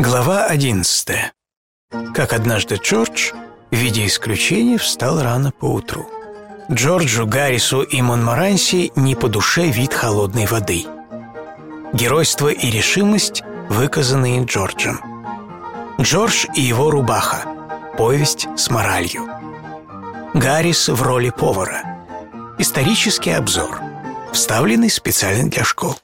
Глава 11. Как однажды Джордж, в виде исключения, встал рано поутру. Джорджу, Гаррису и Монморанси не по душе вид холодной воды. Геройство и решимость, выказанные Джорджем. Джордж и его рубаха. Повесть с моралью. Гаррис в роли повара. Исторический обзор, вставленный специально для школ.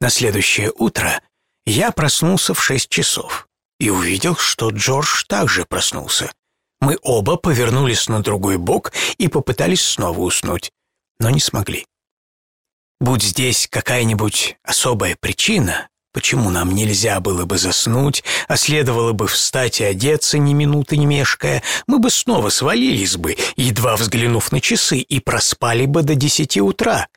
На следующее утро я проснулся в шесть часов и увидел, что Джордж также проснулся. Мы оба повернулись на другой бок и попытались снова уснуть, но не смогли. Будь здесь какая-нибудь особая причина, почему нам нельзя было бы заснуть, а следовало бы встать и одеться ни минуты не мешкая, мы бы снова свалились бы, едва взглянув на часы, и проспали бы до десяти утра.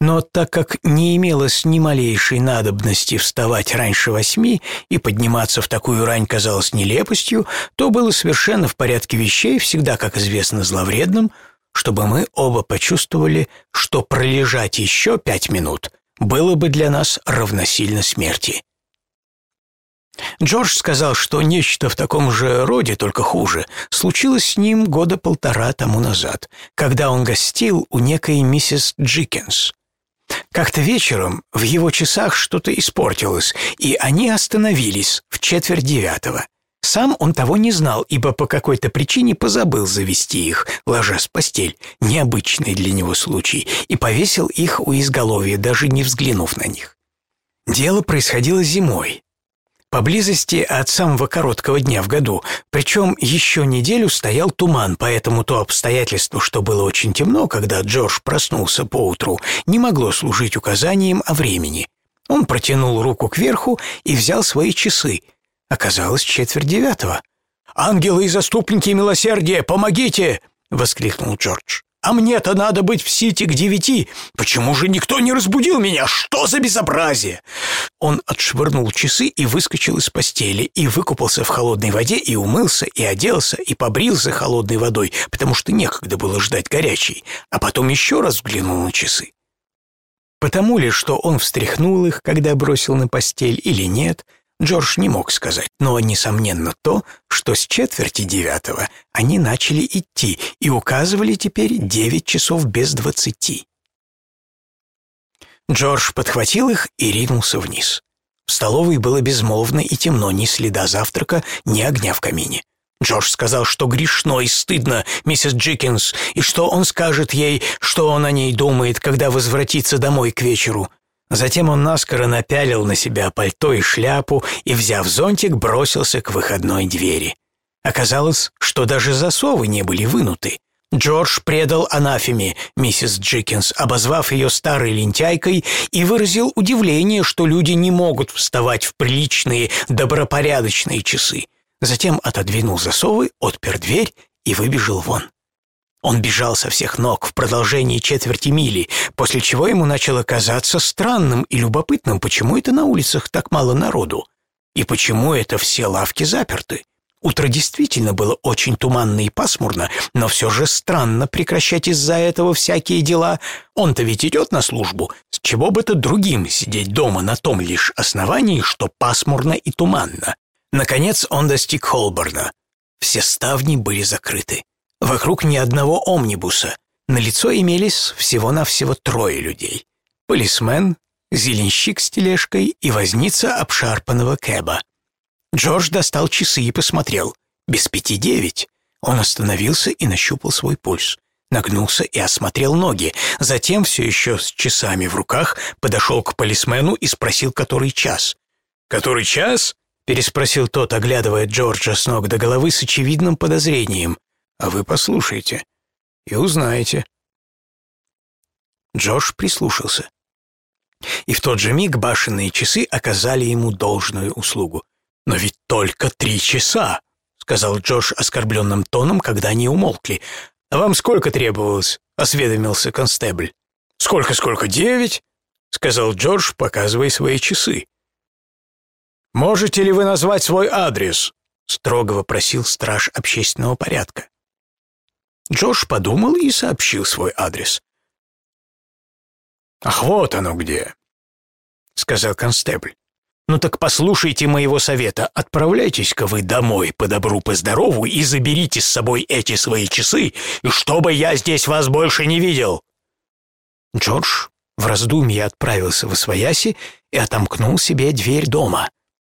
Но так как не имелось ни малейшей надобности вставать раньше восьми и подниматься в такую рань казалось нелепостью, то было совершенно в порядке вещей, всегда, как известно, зловредным, чтобы мы оба почувствовали, что пролежать еще пять минут было бы для нас равносильно смерти. Джордж сказал, что нечто в таком же роде, только хуже, случилось с ним года полтора тому назад, когда он гостил у некой миссис Джикенс. Как-то вечером в его часах что-то испортилось, и они остановились в четверть девятого. Сам он того не знал, ибо по какой-то причине позабыл завести их, ложась в постель, необычный для него случай, и повесил их у изголовья, даже не взглянув на них. Дело происходило зимой, поблизости от самого короткого дня в году, причем еще неделю стоял туман, поэтому то обстоятельство, что было очень темно, когда Джордж проснулся поутру, не могло служить указанием о времени. Он протянул руку кверху и взял свои часы. Оказалось четверть девятого. «Ангелы и заступники милосердия, помогите!» — воскликнул Джордж. А мне-то надо быть в Сити к девяти. Почему же никто не разбудил меня? Что за безобразие?» Он отшвырнул часы и выскочил из постели, и выкупался в холодной воде, и умылся, и оделся, и побрился холодной водой, потому что некогда было ждать горячей, а потом еще раз взглянул на часы. Потому ли, что он встряхнул их, когда бросил на постель, или нет — Джордж не мог сказать, но, несомненно, то, что с четверти девятого они начали идти и указывали теперь девять часов без двадцати. Джордж подхватил их и ринулся вниз. В столовой было безмолвно и темно, ни следа завтрака, ни огня в камине. Джордж сказал, что грешно и стыдно, миссис Джикинс, и что он скажет ей, что он о ней думает, когда возвратится домой к вечеру. Затем он наскоро напялил на себя пальто и шляпу и, взяв зонтик, бросился к выходной двери. Оказалось, что даже засовы не были вынуты. Джордж предал анафеме миссис Джикинс, обозвав ее старой лентяйкой, и выразил удивление, что люди не могут вставать в приличные, добропорядочные часы. Затем отодвинул засовы, отпер дверь и выбежал вон. Он бежал со всех ног в продолжении четверти мили, после чего ему начало казаться странным и любопытным, почему это на улицах так мало народу, и почему это все лавки заперты. Утро действительно было очень туманно и пасмурно, но все же странно прекращать из-за этого всякие дела. Он-то ведь идет на службу. С чего бы то другим сидеть дома на том лишь основании, что пасмурно и туманно? Наконец он достиг Холборна. Все ставни были закрыты. Вокруг ни одного омнибуса. На лицо имелись всего-навсего трое людей. Полисмен, зеленщик с тележкой и возница обшарпанного кэба. Джордж достал часы и посмотрел. Без пяти девять. Он остановился и нащупал свой пульс. Нагнулся и осмотрел ноги. Затем, все еще с часами в руках, подошел к полисмену и спросил, который час. «Который час?» — переспросил тот, оглядывая Джорджа с ног до головы с очевидным подозрением. А вы послушайте и узнаете. Джордж прислушался. И в тот же миг башенные часы оказали ему должную услугу. «Но ведь только три часа!» — сказал Джордж оскорбленным тоном, когда они умолкли. «А вам сколько требовалось?» — осведомился констебль. «Сколько-сколько? Девять?» — сказал Джордж, показывая свои часы. «Можете ли вы назвать свой адрес?» — строго вопросил страж общественного порядка. Джош подумал и сообщил свой адрес. «Ах, вот оно где!» сказал констебль. «Ну так послушайте моего совета. Отправляйтесь-ка вы домой по добру, по здорову и заберите с собой эти свои часы, чтобы я здесь вас больше не видел». Джордж в раздумье отправился в Освояси и отомкнул себе дверь дома.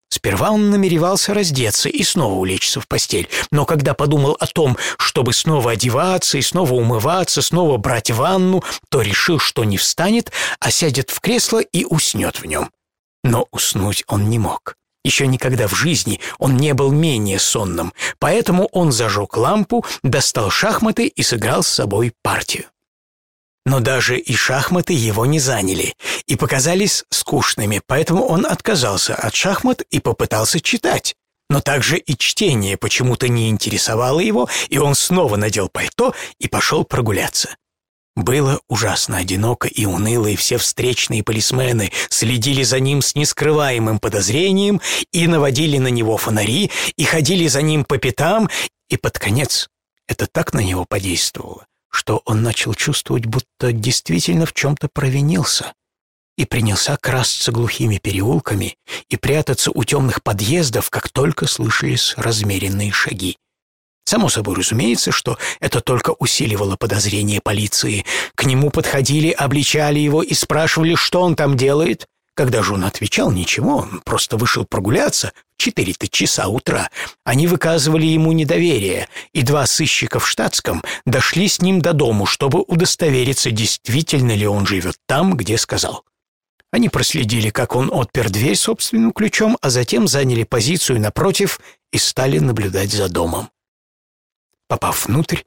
Сперва он намеревался раздеться и снова улечься в постель, но когда подумал о том, чтобы снова одеваться и снова умываться, снова брать ванну, то решил, что не встанет, а сядет в кресло и уснет в нем. Но уснуть он не мог. Еще никогда в жизни он не был менее сонным, поэтому он зажег лампу, достал шахматы и сыграл с собой партию. Но даже и шахматы его не заняли и показались скучными, поэтому он отказался от шахмат и попытался читать. Но также и чтение почему-то не интересовало его, и он снова надел пальто и пошел прогуляться. Было ужасно одиноко и уныло, и все встречные полисмены следили за ним с нескрываемым подозрением и наводили на него фонари, и ходили за ним по пятам, и под конец это так на него подействовало, что он начал чувствовать, будто действительно в чем-то провинился, и принялся красться глухими переулками и прятаться у темных подъездов, как только слышались размеренные шаги. Само собой разумеется, что это только усиливало подозрение полиции. К нему подходили, обличали его и спрашивали, что он там делает. Когда же он отвечал ничего, он просто вышел прогуляться в четыре-то часа утра. Они выказывали ему недоверие, и два сыщика в штатском дошли с ним до дому, чтобы удостовериться, действительно ли он живет там, где сказал. Они проследили, как он отпер дверь собственным ключом, а затем заняли позицию напротив и стали наблюдать за домом. Попав внутрь,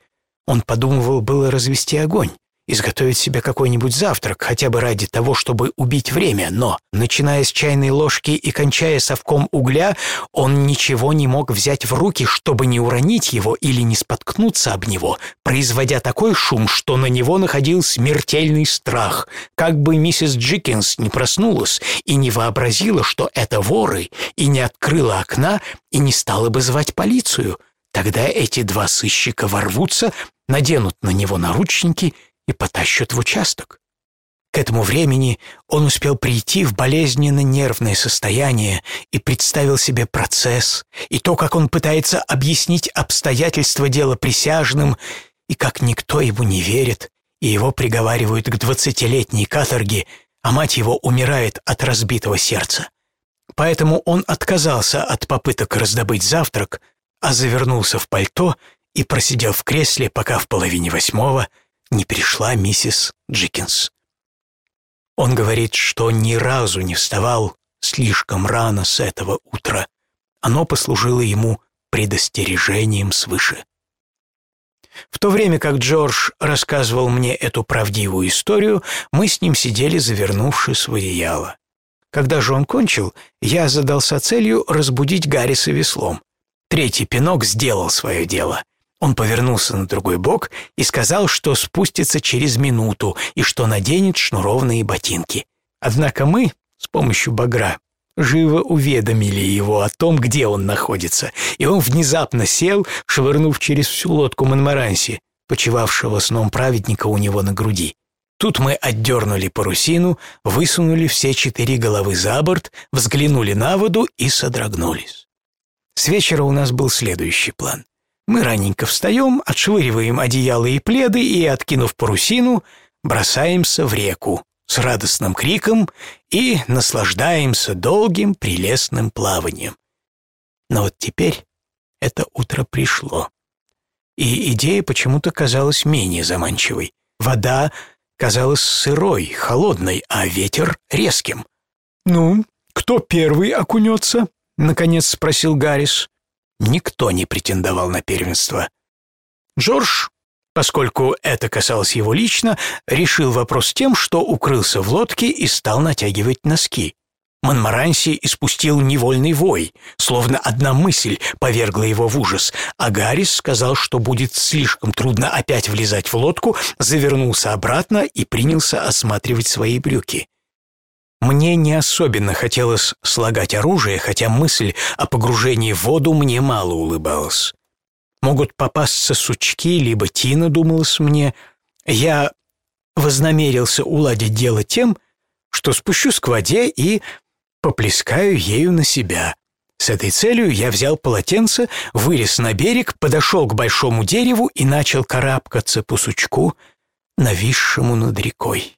он подумывал было развести огонь, изготовить себе какой-нибудь завтрак, хотя бы ради того, чтобы убить время, но, начиная с чайной ложки и кончая совком угля, он ничего не мог взять в руки, чтобы не уронить его или не споткнуться об него, производя такой шум, что на него находил смертельный страх, как бы миссис Джикинс не проснулась и не вообразила, что это воры, и не открыла окна, и не стала бы звать полицию. Тогда эти два сыщика ворвутся, наденут на него наручники — и потащат в участок. К этому времени он успел прийти в болезненно нервное состояние и представил себе процесс, и то, как он пытается объяснить обстоятельства дела присяжным, и как никто ему не верит, и его приговаривают к двадцатилетней каторге, а мать его умирает от разбитого сердца. Поэтому он отказался от попыток раздобыть завтрак, а завернулся в пальто и просидел в кресле, пока в половине восьмого – не пришла миссис Джикинс. Он говорит, что ни разу не вставал слишком рано с этого утра. Оно послужило ему предостережением свыше. В то время как Джордж рассказывал мне эту правдивую историю, мы с ним сидели, завернувшись в одеяло. Когда же он кончил, я задался целью разбудить Гарриса веслом. Третий пинок сделал свое дело — он повернулся на другой бок и сказал, что спустится через минуту и что наденет шнурованные ботинки. Однако мы, с помощью багра, живо уведомили его о том, где он находится, и он внезапно сел, швырнув через всю лодку Монмаранси, почивавшего сном праведника у него на груди. Тут мы отдернули парусину, высунули все четыре головы за борт, взглянули на воду и содрогнулись. С вечера у нас был следующий план — мы раненько встаем, отшвыриваем одеяло и пледы и, откинув парусину, бросаемся в реку с радостным криком и наслаждаемся долгим прелестным плаванием. Но вот теперь это утро пришло, и идея почему-то казалась менее заманчивой. Вода казалась сырой, холодной, а ветер — резким. «Ну, кто первый окунется?» — наконец спросил Гаррис. Никто не претендовал на первенство. Джордж, поскольку это касалось его лично, решил вопрос тем, что укрылся в лодке и стал натягивать носки. Монмаранси испустил невольный вой, словно одна мысль повергла его в ужас, а Гаррис сказал, что будет слишком трудно опять влезать в лодку, завернулся обратно и принялся осматривать свои брюки. Мне не особенно хотелось слагать оружие, хотя мысль о погружении в воду мне мало улыбалась. Могут попасться сучки, либо тина, думалось мне. Я вознамерился уладить дело тем, что спущусь к воде и поплескаю ею на себя. С этой целью я взял полотенце, вылез на берег, подошел к большому дереву и начал карабкаться по сучку, нависшему над рекой.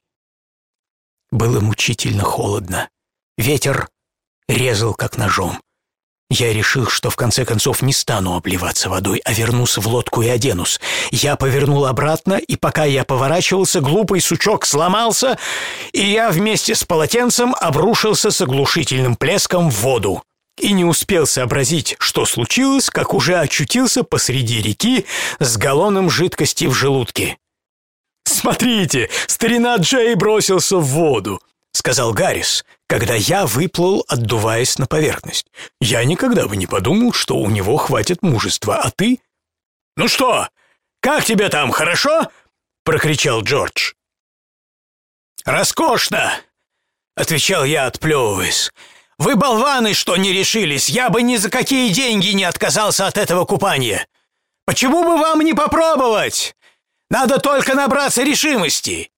Было мучительно холодно. Ветер резал как ножом. Я решил, что в конце концов не стану обливаться водой, а вернусь в лодку и оденусь. Я повернул обратно, и пока я поворачивался, глупый сучок сломался, и я вместе с полотенцем обрушился с оглушительным плеском в воду. И не успел сообразить, что случилось, как уже очутился посреди реки с галлоном жидкости в желудке. «Смотрите, старина Джей бросился в воду», — сказал Гаррис, когда я выплыл, отдуваясь на поверхность. «Я никогда бы не подумал, что у него хватит мужества, а ты...» «Ну что, как тебе там, хорошо?» — прокричал Джордж. «Роскошно!» — отвечал я, отплевываясь. «Вы болваны, что не решились! Я бы ни за какие деньги не отказался от этого купания! Почему бы вам не попробовать? Надо только набраться решимости!»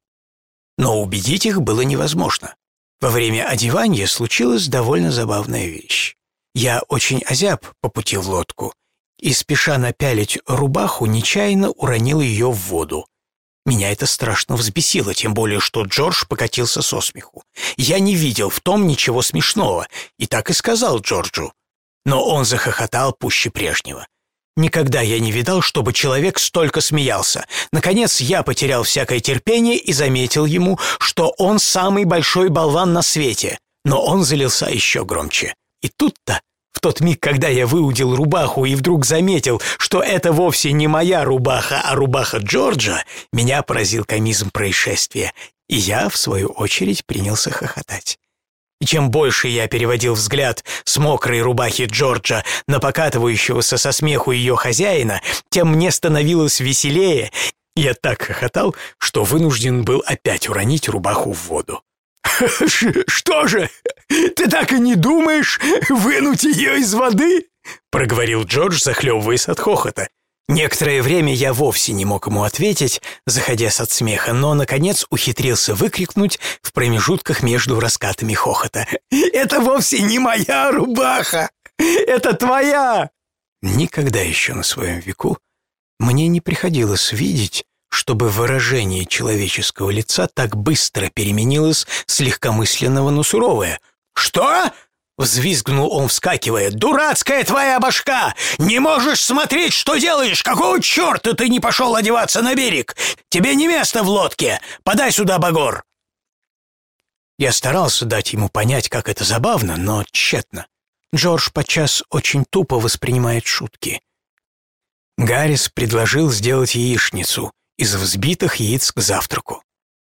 Но убедить их было невозможно. Во время одевания случилась довольно забавная вещь. Я очень озяб по пути в лодку и, спеша напялить рубаху, нечаянно уронил ее в воду. Меня это страшно взбесило, тем более, что Джордж покатился со смеху. Я не видел в том ничего смешного, и так и сказал Джорджу. Но он захохотал пуще прежнего. Никогда я не видал, чтобы человек столько смеялся. Наконец я потерял всякое терпение и заметил ему, что он самый большой болван на свете. Но он залился еще громче. И тут-то, в тот миг, когда я выудил рубаху и вдруг заметил, что это вовсе не моя рубаха, а рубаха Джорджа, меня поразил комизм происшествия, и я, в свою очередь, принялся хохотать. И чем больше я переводил взгляд с мокрой рубахи Джорджа на покатывающегося со смеху ее хозяина, тем мне становилось веселее. Я так хохотал, что вынужден был опять уронить рубаху в воду. «Что же, ты так и не думаешь вынуть ее из воды?» проговорил Джордж, захлебываясь от хохота. Некоторое время я вовсе не мог ему ответить, заходясь от смеха, но, наконец, ухитрился выкрикнуть в промежутках между раскатами хохота. «Это вовсе не моя рубаха! Это твоя!» Никогда еще на своем веку мне не приходилось видеть, чтобы выражение человеческого лица так быстро переменилось с легкомысленного на суровое. «Что? Взвизгнул он, вскакивая. «Дурацкая твоя башка! Не можешь смотреть, что делаешь! Какого черта ты не пошел одеваться на берег? Тебе не место в лодке! Подай сюда багор!» Я старался дать ему понять, как это забавно, но тщетно. Джордж подчас очень тупо воспринимает шутки. Гаррис предложил сделать яичницу из взбитых яиц к завтраку.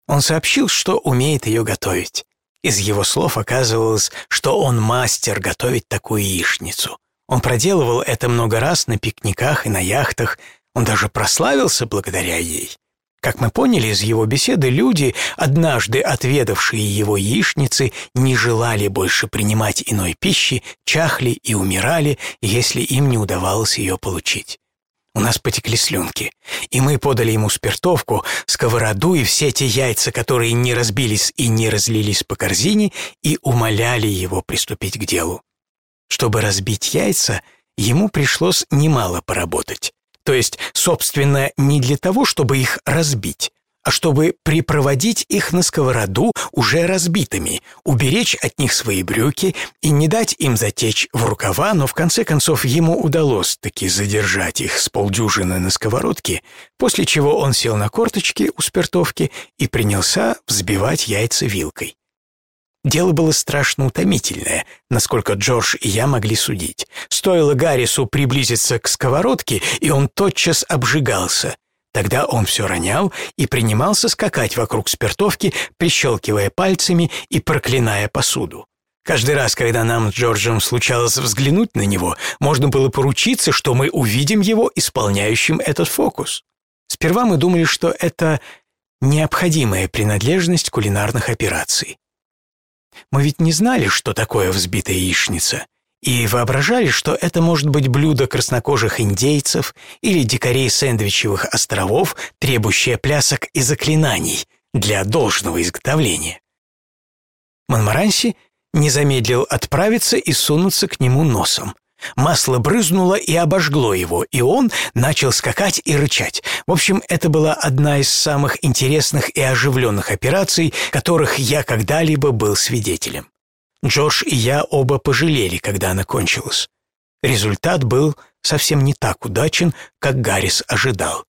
Он сообщил, что умеет ее готовить. Из его слов оказывалось, что он мастер готовить такую яичницу. Он проделывал это много раз на пикниках и на яхтах, он даже прославился благодаря ей. Как мы поняли из его беседы, люди, однажды отведавшие его яичницы, не желали больше принимать иной пищи, чахли и умирали, если им не удавалось ее получить. У нас потекли слюнки, и мы подали ему спиртовку, сковороду и все те яйца, которые не разбились и не разлились по корзине, и умоляли его приступить к делу. Чтобы разбить яйца, ему пришлось немало поработать. То есть, собственно, не для того, чтобы их разбить, а чтобы припроводить их на сковороду уже разбитыми, уберечь от них свои брюки и не дать им затечь в рукава, но в конце концов ему удалось таки задержать их с полдюжины на сковородке, после чего он сел на корточки у спиртовки и принялся взбивать яйца вилкой. Дело было страшно утомительное, насколько Джордж и я могли судить. Стоило Гаррису приблизиться к сковородке, и он тотчас обжигался. Тогда он все ронял и принимался скакать вокруг спиртовки, прищелкивая пальцами и проклиная посуду. Каждый раз, когда нам с Джорджем случалось взглянуть на него, можно было поручиться, что мы увидим его исполняющим этот фокус. Сперва мы думали, что это необходимая принадлежность кулинарных операций. Мы ведь не знали, что такое взбитая яичница, и воображали, что это может быть блюдо краснокожих индейцев или дикарей сэндвичевых островов, требующее плясок и заклинаний для должного изготовления. Монмаранси не замедлил отправиться и сунуться к нему носом. Масло брызнуло и обожгло его, и он начал скакать и рычать. В общем, это была одна из самых интересных и оживленных операций, которых я когда-либо был свидетелем. Джордж и я оба пожалели, когда она кончилась. Результат был совсем не так удачен, как Гаррис ожидал.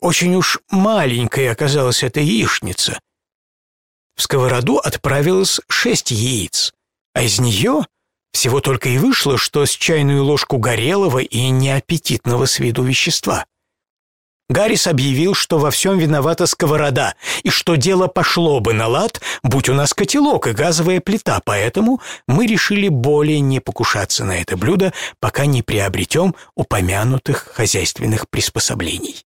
Очень уж маленькой оказалась эта яичница. В сковороду отправилось шесть яиц, а из нее всего только и вышло, что с чайную ложку горелого и неаппетитного с виду вещества. Гаррис объявил, что во всем виновата сковорода, и что дело пошло бы на лад, будь у нас котелок и газовая плита, поэтому мы решили более не покушаться на это блюдо, пока не приобретем упомянутых хозяйственных приспособлений.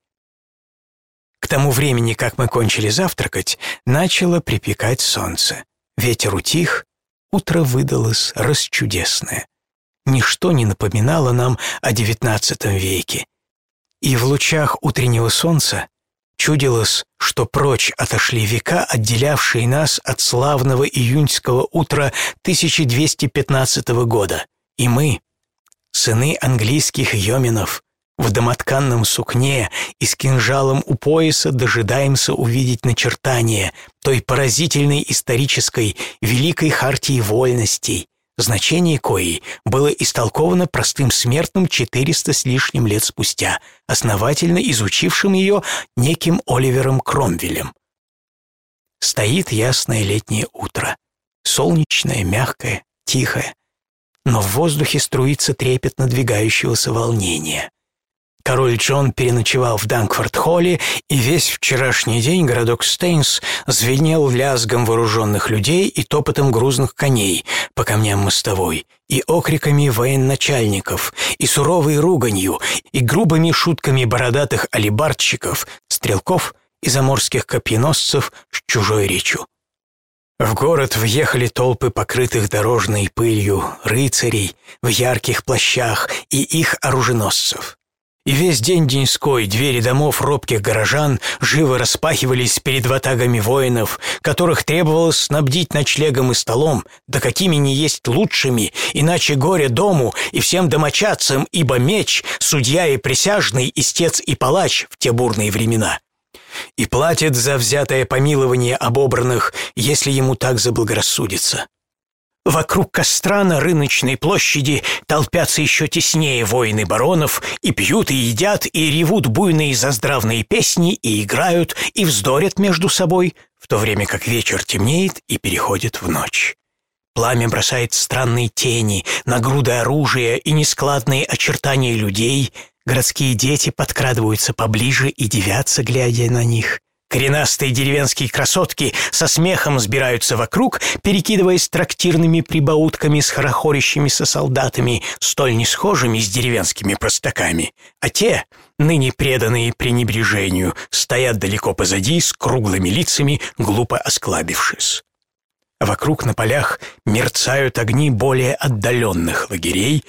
К тому времени, как мы кончили завтракать, начало припекать солнце. Ветер утих, утро выдалось расчудесное. Ничто не напоминало нам о девятнадцатом веке. И в лучах утреннего солнца чудилось, что прочь отошли века, отделявшие нас от славного июньского утра 1215 года. И мы, сыны английских йоминов, в домотканном сукне и с кинжалом у пояса дожидаемся увидеть начертание той поразительной исторической великой хартии вольностей, значение коей было истолковано простым смертным 400 с лишним лет спустя, основательно изучившим ее неким Оливером Кромвелем. Стоит ясное летнее утро, солнечное, мягкое, тихое, но в воздухе струится трепет надвигающегося волнения. Король Джон переночевал в Данкфорд-холле, и весь вчерашний день городок Стейнс звенел лязгом вооруженных людей и топотом грузных коней по камням мостовой, и окриками военачальников, и суровой руганью, и грубыми шутками бородатых алибардщиков, стрелков и заморских копьеносцев с чужой речью. В город въехали толпы покрытых дорожной пылью рыцарей в ярких плащах и их оруженосцев. И весь день деньской двери домов робких горожан живо распахивались перед ватагами воинов, которых требовалось снабдить ночлегом и столом, да какими не есть лучшими, иначе горе дому и всем домочадцам, ибо меч, судья и присяжный, истец и палач в те бурные времена. И платит за взятое помилование обобранных, если ему так заблагорассудится. Вокруг костра на рыночной площади толпятся еще теснее воины баронов и пьют, и едят, и ревут буйные заздравные песни, и играют, и вздорят между собой, в то время как вечер темнеет и переходит в ночь. Пламя бросает странные тени на груды оружия и нескладные очертания людей, городские дети подкрадываются поближе и девятся, глядя на них. Коренастые деревенские красотки со смехом сбираются вокруг, перекидываясь трактирными прибаутками с хорохорящимися солдатами, столь несхожими с деревенскими простаками. А те, ныне преданные пренебрежению, стоят далеко позади с круглыми лицами, глупо осклабившись. Вокруг на полях мерцают огни более отдаленных лагерей,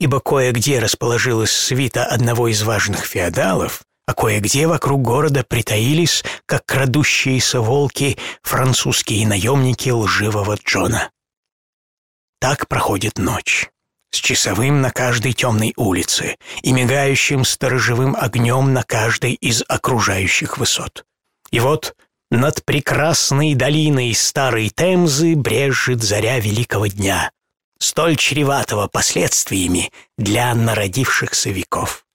ибо кое-где расположилась свита одного из важных феодалов, а кое-где вокруг города притаились, как крадущиеся волки, французские наемники лживого Джона. Так проходит ночь, с часовым на каждой темной улице и мигающим сторожевым огнем на каждой из окружающих высот. И вот над прекрасной долиной старой Темзы брежет заря великого дня, столь чреватого последствиями для народившихся веков.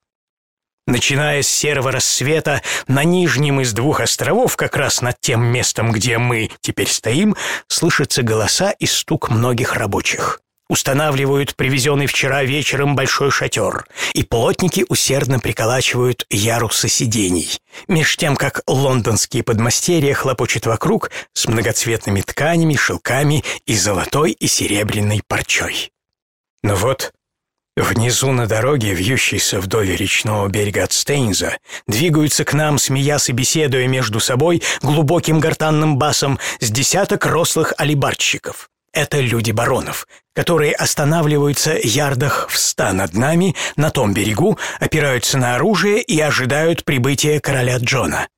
Начиная с серого рассвета, на нижнем из двух островов, как раз над тем местом, где мы теперь стоим, слышатся голоса и стук многих рабочих. Устанавливают привезенный вчера вечером большой шатер, и плотники усердно приколачивают ярусы сидений, меж тем, как лондонские подмастерья хлопочут вокруг с многоцветными тканями, шелками и золотой и серебряной парчой. Но вот Внизу на дороге, вьющейся вдоль речного берега от Стейнза, двигаются к нам, смеясь и беседуя между собой глубоким гортанным басом с десяток рослых алибарщиков. Это люди баронов, которые останавливаются ярдах в ста над нами, на том берегу, опираются на оружие и ожидают прибытия короля Джона.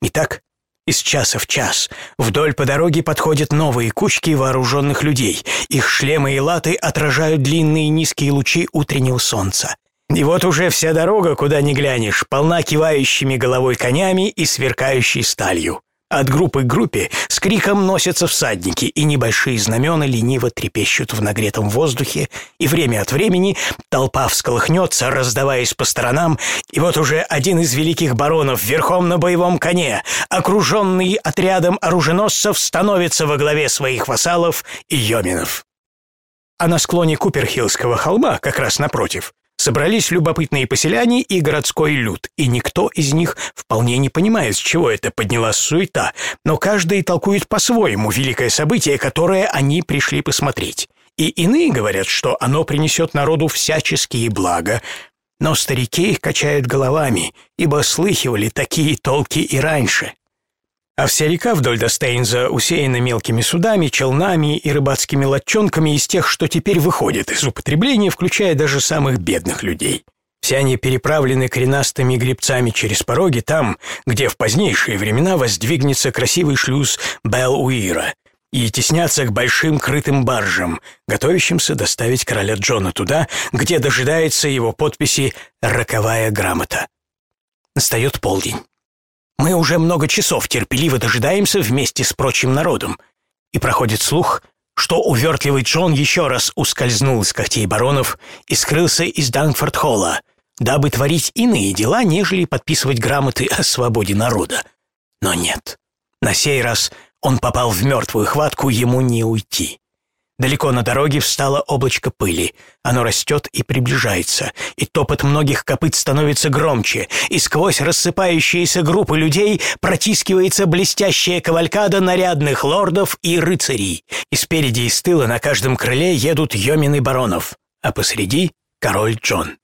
Итак, Из часа в час вдоль по дороге подходят новые кучки вооруженных людей. Их шлемы и латы отражают длинные низкие лучи утреннего солнца. И вот уже вся дорога, куда ни глянешь, полна кивающими головой конями и сверкающей сталью. От группы к группе с криком носятся всадники, и небольшие знамена лениво трепещут в нагретом воздухе, и время от времени толпа всколыхнется, раздаваясь по сторонам, и вот уже один из великих баронов верхом на боевом коне, окруженный отрядом оруженосцев, становится во главе своих вассалов и йоминов. А на склоне Куперхиллского холма, как раз напротив, Собрались любопытные поселяне и городской люд, и никто из них вполне не понимает, с чего это поднялась суета, но каждый толкует по-своему великое событие, которое они пришли посмотреть. И иные говорят, что оно принесет народу всяческие блага, но старики качают головами, ибо слыхивали такие толки и раньше. А вся река вдоль Достейнза усеяна мелкими судами, челнами и рыбацкими лодчонками из тех, что теперь выходят из употребления, включая даже самых бедных людей. Все они переправлены коренастыми гребцами через пороги там, где в позднейшие времена воздвигнется красивый шлюз Бел-Уира, и теснятся к большим крытым баржам, готовящимся доставить короля Джона туда, где дожидается его подписи «Роковая грамота». Настает полдень. Мы уже много часов терпеливо дожидаемся вместе с прочим народом. И проходит слух, что увертливый Джон еще раз ускользнул из когтей баронов и скрылся из Данфорд-холла, дабы творить иные дела, нежели подписывать грамоты о свободе народа. Но нет. На сей раз он попал в мертвую хватку, ему не уйти. Далеко на дороге встало облачко пыли. Оно растет и приближается, и топот многих копыт становится громче, и сквозь рассыпающиеся группы людей протискивается блестящая кавалькада нарядных лордов и рыцарей. И спереди и с тыла на каждом крыле едут йомины баронов, а посреди — король Джон.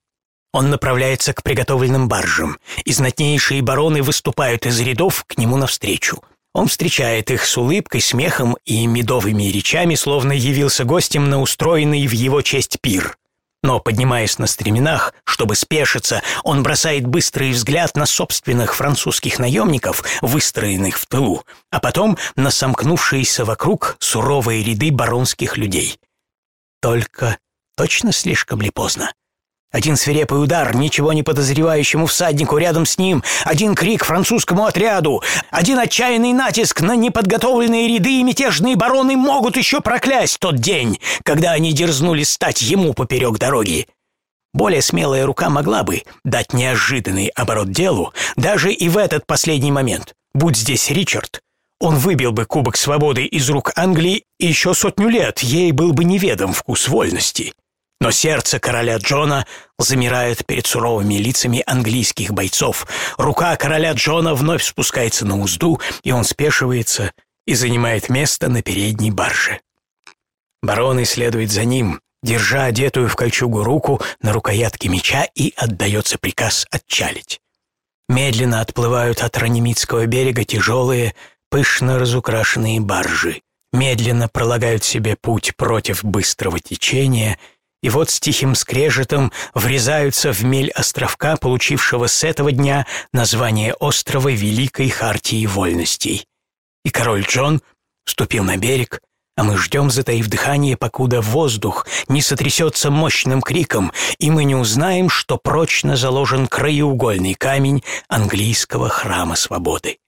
Он направляется к приготовленным баржам, и знатнейшие бароны выступают из рядов к нему навстречу — он встречает их с улыбкой, смехом и медовыми речами, словно явился гостем на устроенный в его честь пир. Но, поднимаясь на стременах, чтобы спешиться, он бросает быстрый взгляд на собственных французских наемников, выстроенных в тылу, а потом на сомкнувшиеся вокруг суровые ряды баронских людей. Только точно слишком ли поздно? Один свирепый удар ничего не подозревающему всаднику рядом с ним, один крик французскому отряду, один отчаянный натиск на неподготовленные ряды и мятежные бароны могут еще проклясть тот день, когда они дерзнули стать ему поперек дороги. Более смелая рука могла бы дать неожиданный оборот делу даже и в этот последний момент. Будь здесь Ричард, он выбил бы Кубок Свободы из рук Англии, еще сотню лет ей был бы неведом вкус вольности. Но сердце короля Джона замирает перед суровыми лицами английских бойцов. Рука короля Джона вновь спускается на узду, и он спешивается и занимает место на передней барже. Барон следует за ним, держа одетую в кольчугу руку на рукоятке меча и отдается приказ отчалить. Медленно отплывают от Ранимитского берега тяжелые, пышно разукрашенные баржи. Медленно пролагают себе путь против быстрого течения — и вот с тихим скрежетом врезаются в мель островка, получившего с этого дня название острова Великой Хартии Вольностей. И король Джон ступил на берег, а мы ждем, затаив дыхание, покуда воздух не сотрясется мощным криком, и мы не узнаем, что прочно заложен краеугольный камень английского храма свободы.